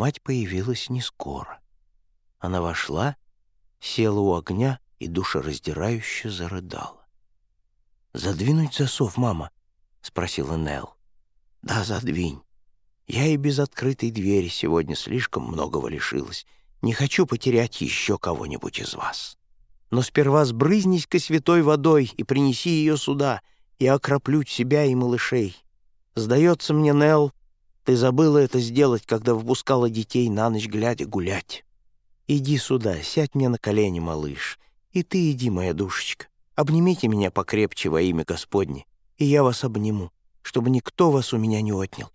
Мать появилась не скоро. Она вошла, села у огня и душераздирающе зарыдала. «Задвинуть засов, мама?» — спросила Нелл. «Да, задвинь. Я и без открытой двери сегодня слишком многого лишилась. Не хочу потерять еще кого-нибудь из вас. Но сперва сбрызнись-ка святой водой и принеси ее сюда, и окроплю себя и малышей. Сдается мне, Нелл, ты забыла это сделать, когда впускала детей на ночь глядя гулять. Иди сюда, сядь мне на колени, малыш, и ты иди, моя душечка. Обнимите меня покрепче во имя Господне, и я вас обниму, чтобы никто вас у меня не отнял.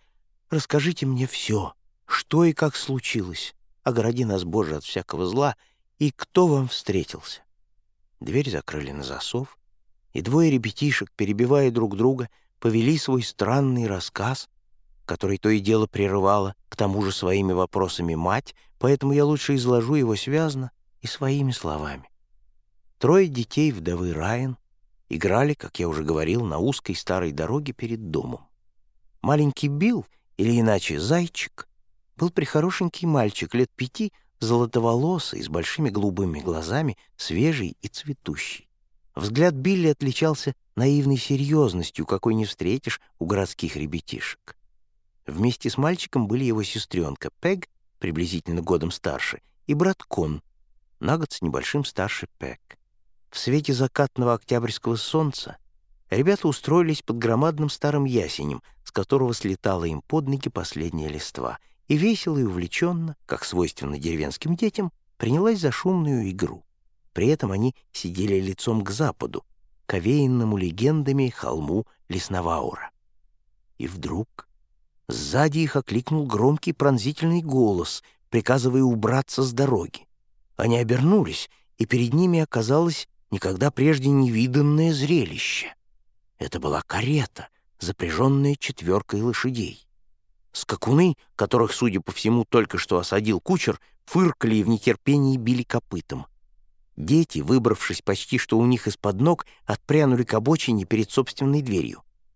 Расскажите мне все, что и как случилось. Огради нас, Боже, от всякого зла, и кто вам встретился». Дверь закрыли на засов, и двое ребятишек, перебивая друг друга, повели свой странный рассказ, который то и дело прерывала, к тому же своими вопросами мать, поэтому я лучше изложу его связно и своими словами. Трое детей вдовы Райан играли, как я уже говорил, на узкой старой дороге перед домом. Маленький Билл или иначе зайчик, был прихорошенький мальчик лет пяти, золотоволосый, с большими голубыми глазами, свежий и цветущий. Взгляд Билли отличался наивной серьезностью, какой не встретишь у городских ребятишек. Вместе с мальчиком были его сестренка Пег, приблизительно годом старше, и брат Кон, на год с небольшим старше Пег. В свете закатного октябрьского солнца ребята устроились под громадным старым ясенем, с которого слетала им под ноги последняя листва, и весело и увлеченно, как свойственно деревенским детям, принялась за шумную игру. При этом они сидели лицом к западу, к овеянному легендами холму Лесноваура. И вдруг сзади их окликнул громкий пронзительный голос, приказывая убраться с дороги. Они обернулись, и перед ними оказалось никогда прежде невиданное зрелище. Это была карета, запряженная четверкой лошадей. Скакуны, которых, судя по всему, только что осадил кучер, фыркали и в нетерпении били копытом. Дети, выбравшись почти что у них из-под ног, отпрянули к обочине перед собственной дверью.